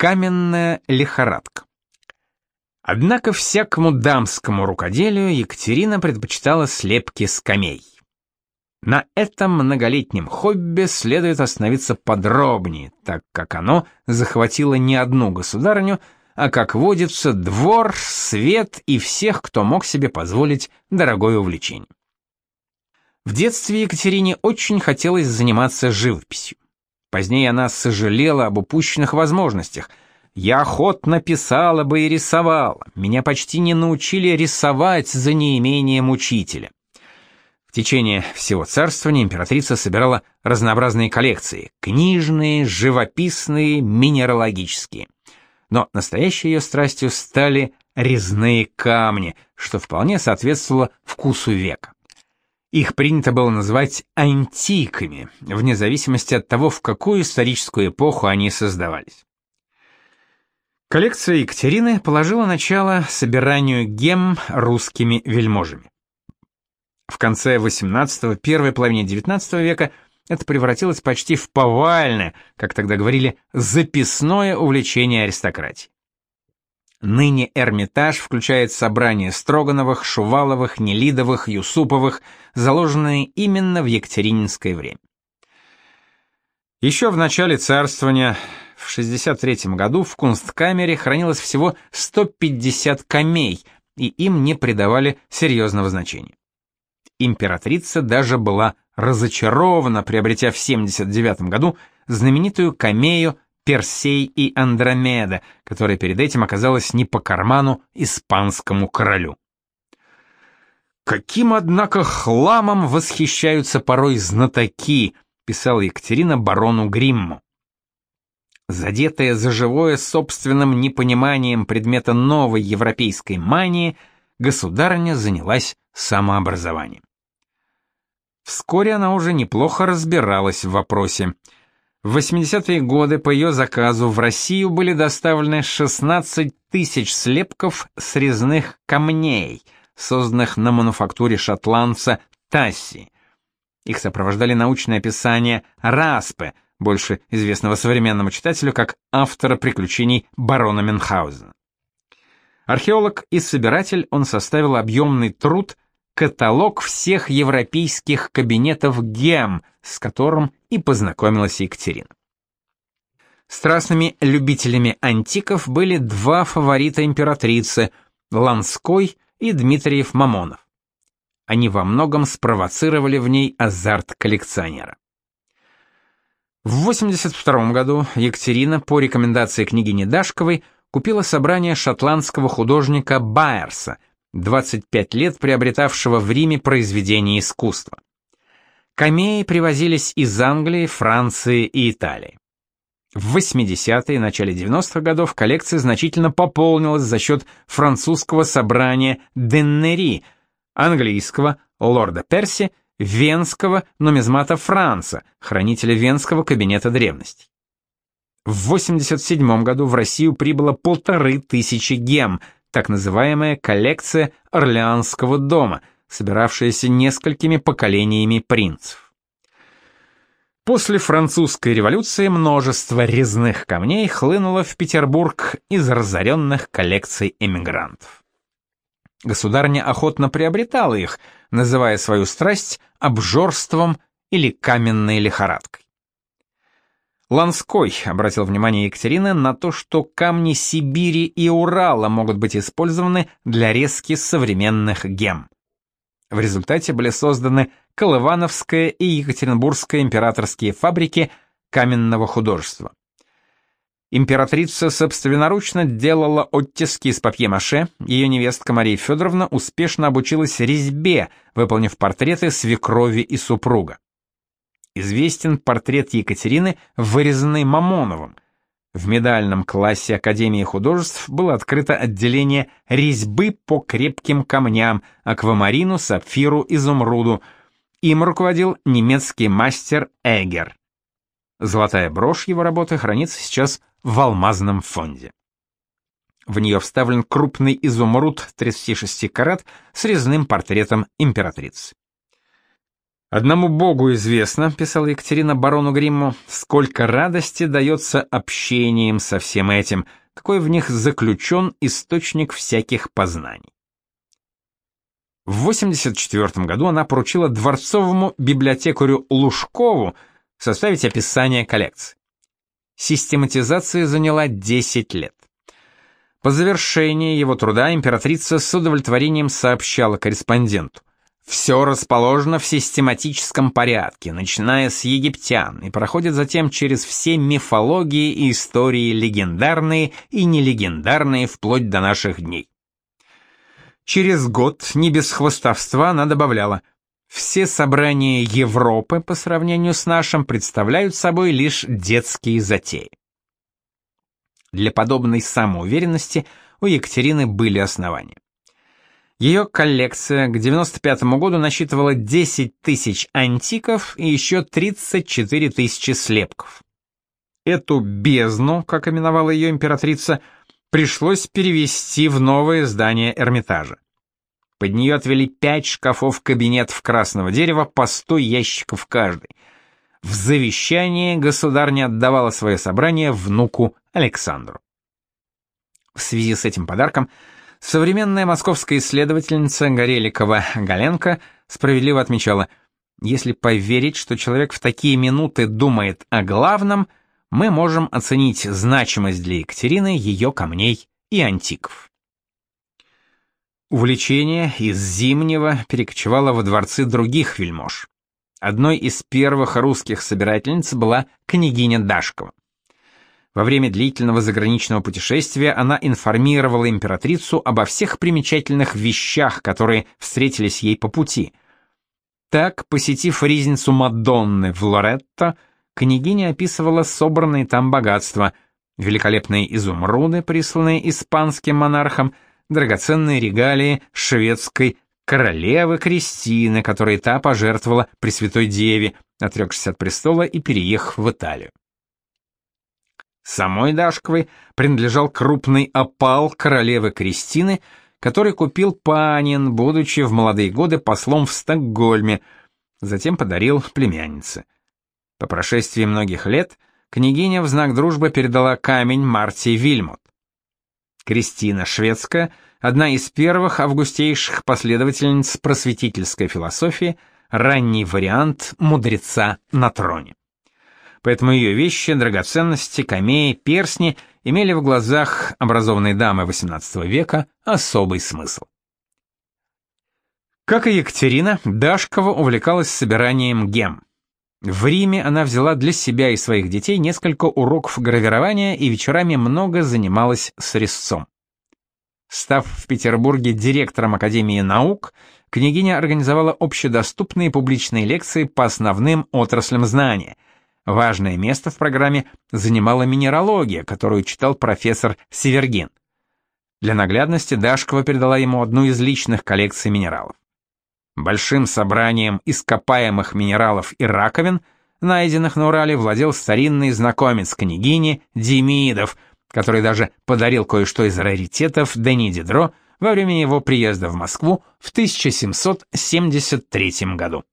Каменная лихорадка. Однако всякому дамскому рукоделию Екатерина предпочитала слепки скамей. На этом многолетнем хобби следует остановиться подробнее, так как оно захватило не одну государыню, а, как водится, двор, свет и всех, кто мог себе позволить дорогое увлечение. В детстве Екатерине очень хотелось заниматься живописью. Позднее она сожалела об упущенных возможностях. «Я охотно писала бы и рисовала. Меня почти не научили рисовать за неимением учителя». В течение всего царствования императрица собирала разнообразные коллекции – книжные, живописные, минералогические. Но настоящей ее страстью стали резные камни, что вполне соответствовало вкусу века. Их принято было называть антиками, вне зависимости от того, в какую историческую эпоху они создавались. Коллекция Екатерины положила начало собиранию гем русскими вельможами. В конце XVIII – первой половине XIX века это превратилось почти в повальное, как тогда говорили, записное увлечение аристократии. Ныне Эрмитаж включает собрания Строгановых, Шуваловых, Нелидовых, Юсуповых, заложенные именно в Екатерининское время. Еще в начале царствования, в 63 году, в Кунсткамере хранилось всего 150 камей, и им не придавали серьезного значения. Императрица даже была разочарована, приобретя в 79 году знаменитую камею Персей и Андромеда, которая перед этим оказалась не по карману испанскому королю. «Каким, однако, хламом восхищаются порой знатоки», писала Екатерина барону Гримму. Задетая за живое собственным непониманием предмета новой европейской мании, государыня занялась самообразованием. Вскоре она уже неплохо разбиралась в вопросе. В 80-е годы по ее заказу в Россию были доставлены 16 тысяч слепков срезных камней, созданных на мануфактуре шотландца Тасси. Их сопровождали научные описания Распе, больше известного современному читателю как автора приключений барона Мюнхгаузена. Археолог и собиратель, он составил объемный труд каталог всех европейских кабинетов гем, с которым и познакомилась Екатерина. Страстными любителями антиков были два фаворита императрицы – Ланской и Дмитриев Мамонов. Они во многом спровоцировали в ней азарт коллекционера. В 82 году Екатерина по рекомендации княгини Дашковой купила собрание шотландского художника Байерса – 25 лет приобретавшего в Риме произведения искусства. Камеи привозились из Англии, Франции и Италии. В 80-е и начале 90-х годов коллекция значительно пополнилась за счет французского собрания Деннери, английского лорда Перси, венского нумизмата Франца, хранителя венского кабинета древностей. В 87 году в Россию прибыло полторы тысячи гем – так называемая коллекция Орлеанского дома, собиравшаяся несколькими поколениями принцев. После французской революции множество резных камней хлынуло в Петербург из разоренных коллекций эмигрантов. Государня охотно приобретала их, называя свою страсть обжорством или каменной лихорадкой. Ланской обратил внимание Екатерины на то, что камни Сибири и Урала могут быть использованы для резки современных гем. В результате были созданы Колывановская и Екатеринбургская императорские фабрики каменного художества. Императрица собственноручно делала оттиски из папье-маше, ее невестка Мария Федоровна успешно обучилась резьбе, выполнив портреты свекрови и супруга известен портрет Екатерины, вырезанный Мамоновым. В медальном классе Академии художеств было открыто отделение резьбы по крепким камням, аквамарину, сапфиру, изумруду. Им руководил немецкий мастер Эгер. Золотая брошь его работы хранится сейчас в алмазном фонде. В нее вставлен крупный изумруд 36 карат с резным портретом императрицы. Одному Богу известно, писала Екатерина барону Гримму, сколько радости дается общением со всем этим, какой в них заключен источник всяких познаний. В 84 году она поручила дворцовому библиотекарю Лужкову составить описание коллекции. Систематизация заняла 10 лет. По завершении его труда императрица с удовлетворением сообщала корреспонденту. Все расположено в систематическом порядке, начиная с египтян, и проходит затем через все мифологии и истории легендарные и нелегендарные вплоть до наших дней. Через год, не без хвостовства, она добавляла, все собрания Европы по сравнению с нашим представляют собой лишь детские затеи. Для подобной самоуверенности у Екатерины были основания. Ее коллекция к 95 году насчитывала 10 тысяч антиков и еще 34 тысячи слепков. Эту бездну, как именовала ее императрица, пришлось перевести в новое здание Эрмитажа. Под нее отвели пять шкафов-кабинетов красного дерева по 100 ящиков каждый. В завещании государня отдавала свое собрание внуку Александру. В связи с этим подарком современная московская исследовательница Гореликова Галенко справедливо отмечала, если поверить, что человек в такие минуты думает о главном – мы можем оценить значимость для Екатерины ее камней и антиков. Увлечение из Зимнего перекочевало во дворцы других вельмож. Одной из первых русских собирательниц была княгиня Дашкова. Во время длительного заграничного путешествия она информировала императрицу обо всех примечательных вещах, которые встретились ей по пути. Так, посетив ризницу Мадонны в Лоретто, княгиня описывала собранные там богатства, великолепные изумруды, присланные испанским монархом, драгоценные регалии шведской королевы Кристины, которые та пожертвовала Пресвятой Деве, отрекшись от престола и переехав в Италию. Самой Дашковой принадлежал крупный опал королевы Кристины, который купил Панин, будучи в молодые годы послом в Стокгольме, затем подарил племяннице. По прошествии многих лет княгиня в знак дружбы передала камень Марти Вильмут. Кристина Шведская, одна из первых августейших последовательниц просветительской философии, ранний вариант мудреца на троне. Поэтому ее вещи, драгоценности, камеи, персни имели в глазах образованной дамы XVIII века особый смысл. Как и Екатерина, Дашкова увлекалась собиранием гем. В Риме она взяла для себя и своих детей несколько уроков гравирования и вечерами много занималась с резцом. Став в Петербурге директором Академии наук, княгиня организовала общедоступные публичные лекции по основным отраслям знания. Важное место в программе занимала минералогия, которую читал профессор Севергин. Для наглядности Дашкова передала ему одну из личных коллекций минералов. Большим собранием ископаемых минералов и раковин, найденных на Урале, владел старинный знакомец княгини Демидов, который даже подарил кое-что из раритетов Дени Дидро во время его приезда в Москву в 1773 году.